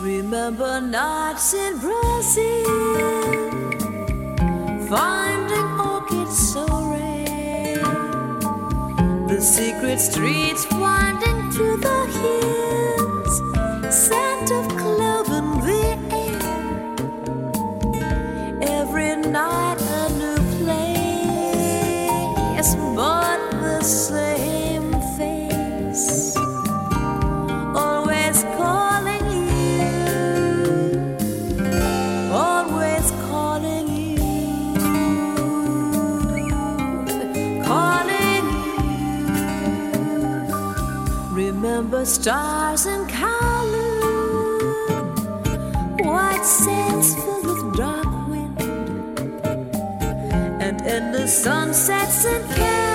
Remember nights in Brazil, finding orchids so rare. The secret streets winding through the hills, Remember stars in Kowloon, white sails filled with dark wind, and endless sunsets in Cameroon.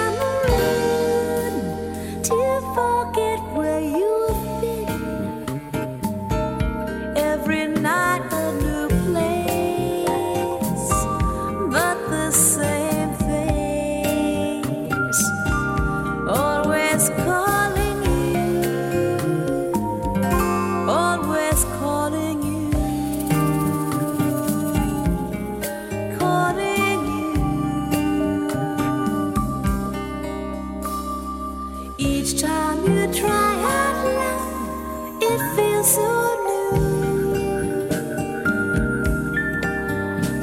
Each time you try out love, it feels so new.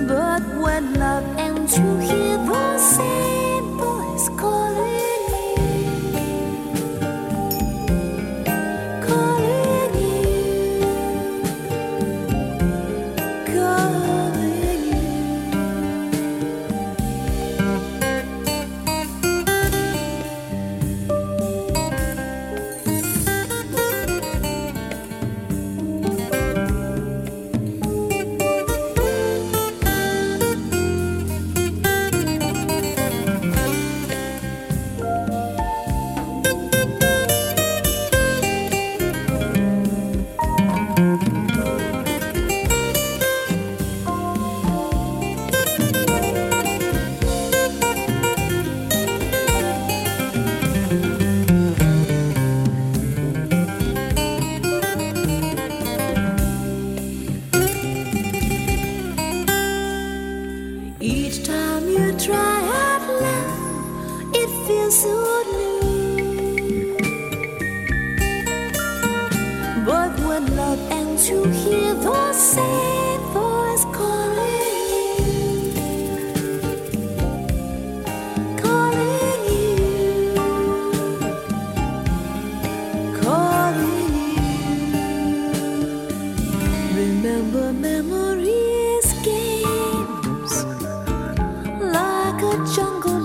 But when love ends, you hear the same memories, games like a jungle